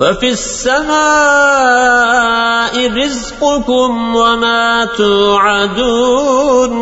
وفي السماء رزقكم وما توعدون